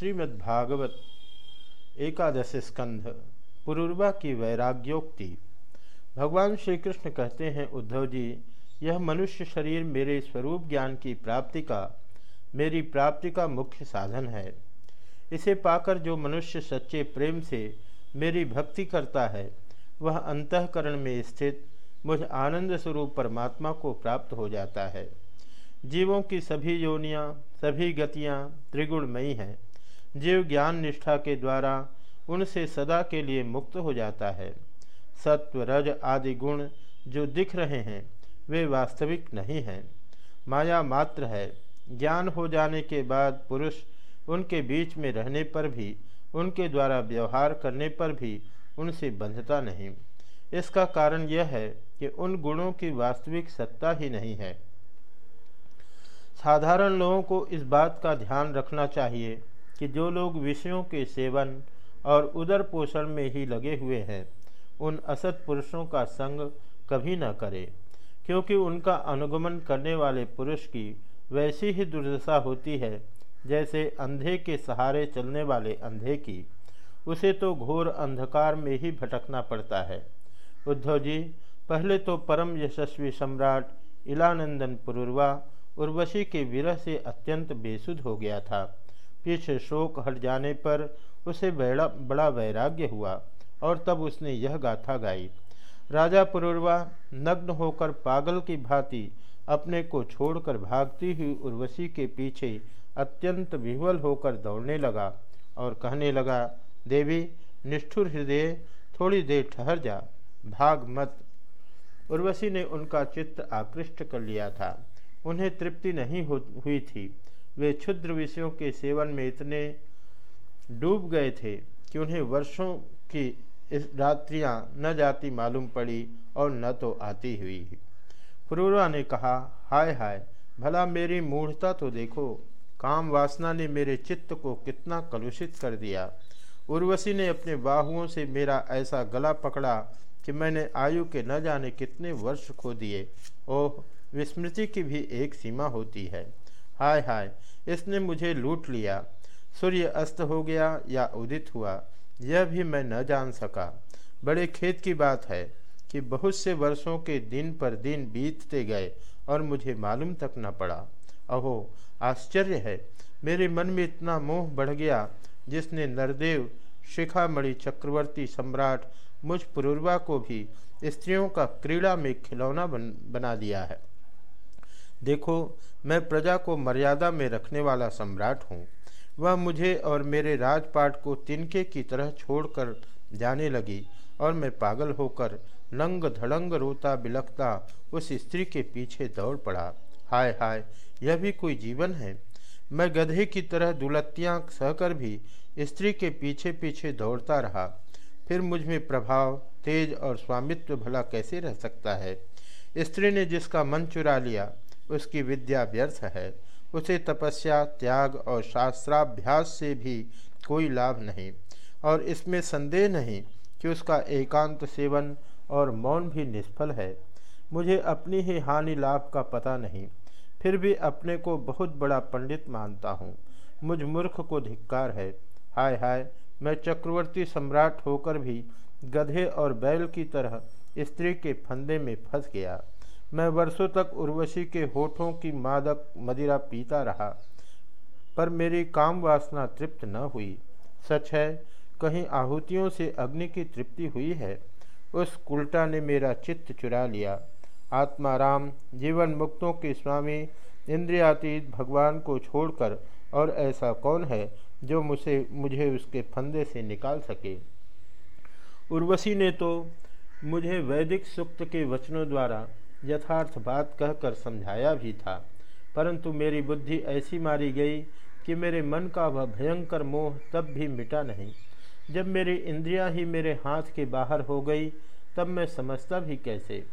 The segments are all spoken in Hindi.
श्रीमद्भागवत, एकादश स्कंध, पुरुर्वा की वैराग्योक्ति। भगवान श्री कृष्ण कहते हैं, उद्धव जी, यह मनुष्य शरीर मेरे स्वरूप ज्ञान की प्राप्ति का, मेरी प्राप्ति का मुख्य साधन है। इसे पाकर जो मनुष्य सच्चे प्रेम से मेरी भक्ति करता है, वह अंतकरण में स्थित मुझ आनंद स्वरूप परमात्मा को प्राप्त हो जाता है। जीवों की सभी योनियाँ, सभी गतियाँ त्रिगुणमयी हैं। जीव ज्ञान निष्ठा के द्वारा उनसे सदा के लिए मुक्त हो जाता है। सत्व रज आदि गुण जो दिख रहे हैं, वे वास्तविक नहीं हैं। माया मात्र है। ज्ञान हो जाने के बाद पुरुष उनके बीच में रहने पर भी, उनके द्वारा व्यवहार करने पर भी उनसे बंधता नहीं। इसका कारण यह है कि उन गुणों की वास्तविक सत्ता ही नहीं है। साधारण लोगों को इस बात का ध्यान रखना चाहिए कि जो लोग विषयों के सेवन और उदर पोषण में ही लगे हुए हैं, उन असत पुरुषों का संग कभी न करें, क्योंकि उनका अनुगमन करने वाले पुरुष की वैसी ही दुर्दशा होती है, जैसे अंधे के सहारे चलने वाले अंधे की। उसे तो घोर अंधकार में ही भटकना पड़ता है। उद्धव जी, पहले तो परम यशस्वी सम्राट इलानंदन पुरुर्वा उर्वशी के विरह से अत्यंत बेसुध हो गया था। पीछे शोक हट जाने पर उसे बड़ा बड़ा वैराग्य हुआ और तब उसने यह गाथा गाई। राजा पुरुर्वा नग्न होकर पागल की भांति अपने को छोड़कर भागती हुई उर्वशी के पीछे अत्यंत विह्वल होकर दौड़ने लगा और कहने लगा, देवी, निष्ठुर हृदय, थोड़ी देर ठहर जा, भाग मत। उर्वशी ने उनका चित्त आकृष्ट कर लिया था। उन्हें तृप्ति नहीं हुई थी। वे क्षुद्र विषयों के सेवन में इतने डूब गए थे कि उन्हें वर्षों की इस रात्रियाँ न जाती मालूम पड़ी और न तो आती हुई। पुरूरा ने कहा, हाय हाय, भला मेरी मूढ़ता तो देखो। काम वासना ने मेरे चित्त को कितना कलुषित कर दिया। उर्वशी ने अपने बाहुओं से मेरा ऐसा गला पकड़ा कि मैंने आयु के न जाने कितने वर्ष खो दिए। ओह, विस्मृति की भी एक सीमा होती है। हाय हाय इसने मुझे लूट लिया। सूर्य अस्त हो गया या उदित हुआ यह भी मैं न जान सका। बड़े खेत की बात है कि बहुत से वर्षों के दिन पर दिन बीतते गए और मुझे मालूम तक न पड़ा। अहो आश्चर्य है मेरे मन में इतना मोह बढ़ गया जिसने नरदेव शिखामणि चक्रवर्ती सम्राट मुझ पुरुर्वा को भी स्त्रियों का क्रीड़ा में खिलौना बन, बना दिया है। देखो, मैं प्रजा को मर्यादा में रखने वाला सम्राट हूँ। वह मुझे और मेरे राजपाट को तिनके की तरह छोड़कर जाने लगी और मैं पागल होकर नंग धड़ंग रोता बिलखता उस स्त्री के पीछे दौड़ पड़ा। हाय हाय, यह भी कोई जीवन है? मैं गधे की तरह दुलत्तियाँ सहकर भी स्त्री के पीछे पीछे दौड़ता रहा। फिर मुझमें प्रभाव, तेज और स्वामित्व भला कैसे रह सकता है? स्त्री ने जिसका मन चुरा लिया उसकी विद्या व्यर्थ है। उसे तपस्या, त्याग और शास्त्राभ्यास से भी कोई लाभ नहीं और इसमें संदेह नहीं कि उसका एकांत सेवन और मौन भी निष्फल है। मुझे अपनी ही हानि लाभ का पता नहीं, फिर भी अपने को बहुत बड़ा पंडित मानता हूँ। मुझ मूर्ख को धिक्कार है। हाय हाय, मैं चक्रवर्ती सम्राट होकर भी गधे और बैल की तरह स्त्री के फंदे में फंस गया। मैं वर्षों तक उर्वशी के होठों की मादक मदिरा पीता रहा, पर मेरी काम वासना तृप्त न हुई। सच है, कहीं आहुतियों से अग्नि की तृप्ति हुई है। उस उल्टा ने मेरा चित्त चुरा लिया। आत्माराम, जीवन मुक्तों के स्वामी, इंद्रियातीत भगवान को छोड़कर, और ऐसा कौन है जो मुझे मुझे उसके फंदे से निकाल सके? उर्वशी ने तो मुझे वैदिक सुक्त के वचनों द्वारा यथार्थ बात कहकर समझाया भी था। परंतु मेरी बुद्धि ऐसी मारी गई कि मेरे मन का वह भयंकर मोह तब भी मिटा नहीं। जब मेरी इंद्रियाँ ही मेरे हाथ के बाहर हो गई, तब मैं समझता भी कैसे?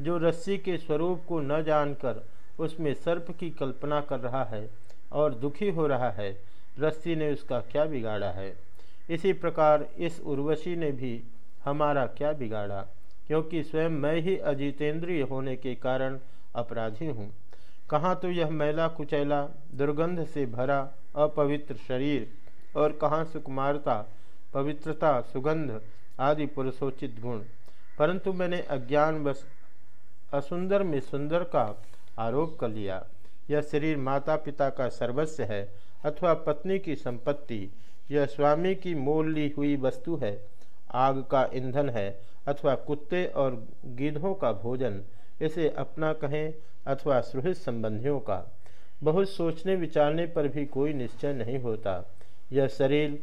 जो रस्सी के स्वरूप को न जानकर उसमें सर्प की कल्पना कर रहा है और दुखी हो रहा है, रस्सी ने उसका क्या बिगाड़ा है? इसी प्रकार इस उर्वशी ने भी हमारा क्या बिगाड़ा? क्योंकि स्वयं मैं ही अजितेंद्रिय होने के कारण अपराधी हूँ। कहाँ तो यह मैला कुचैला, दुर्गंध से भरा अपवित्र शरीर और कहाँ सुकुमारता, पवित्रता, सुगंध आदि पुरुषोचित गुण। परंतु मैंने अज्ञान बस असुंदर में सुंदर का आरोप कर लिया। यह शरीर माता पिता का सर्वस्व है अथवा पत्नी की संपत्ति, यह स्वामी की मोल ली हुई वस्तु है, आग का ईंधन है अथवा कुत्ते और गिद्धों का भोजन इसे अपना कहें अथवा सुहृद संबंधियों का। बहुत सोचने विचारने पर भी कोई निश्चय नहीं होता। यह शरीर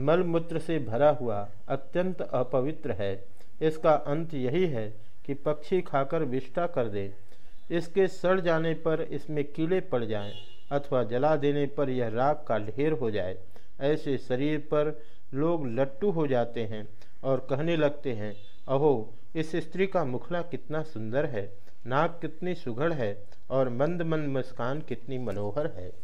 मलमूत्र से भरा हुआ अत्यंत अपवित्र है। इसका अंत यही है कि पक्षी खाकर विष्टा कर दे। इसके सड़ जाने पर इसमें कीड़े पड़ जाएँ अथवा जला देने पर यह राख का ढेर हो जाए। ऐसे शरीर पर लोग लट्टू हो जाते हैं और कहने लगते हैं अहो, इस स्त्री का मुखला कितना सुंदर है, नाक कितनी सुघड़ है और मंद मंद मुस्कान कितनी मनोहर है।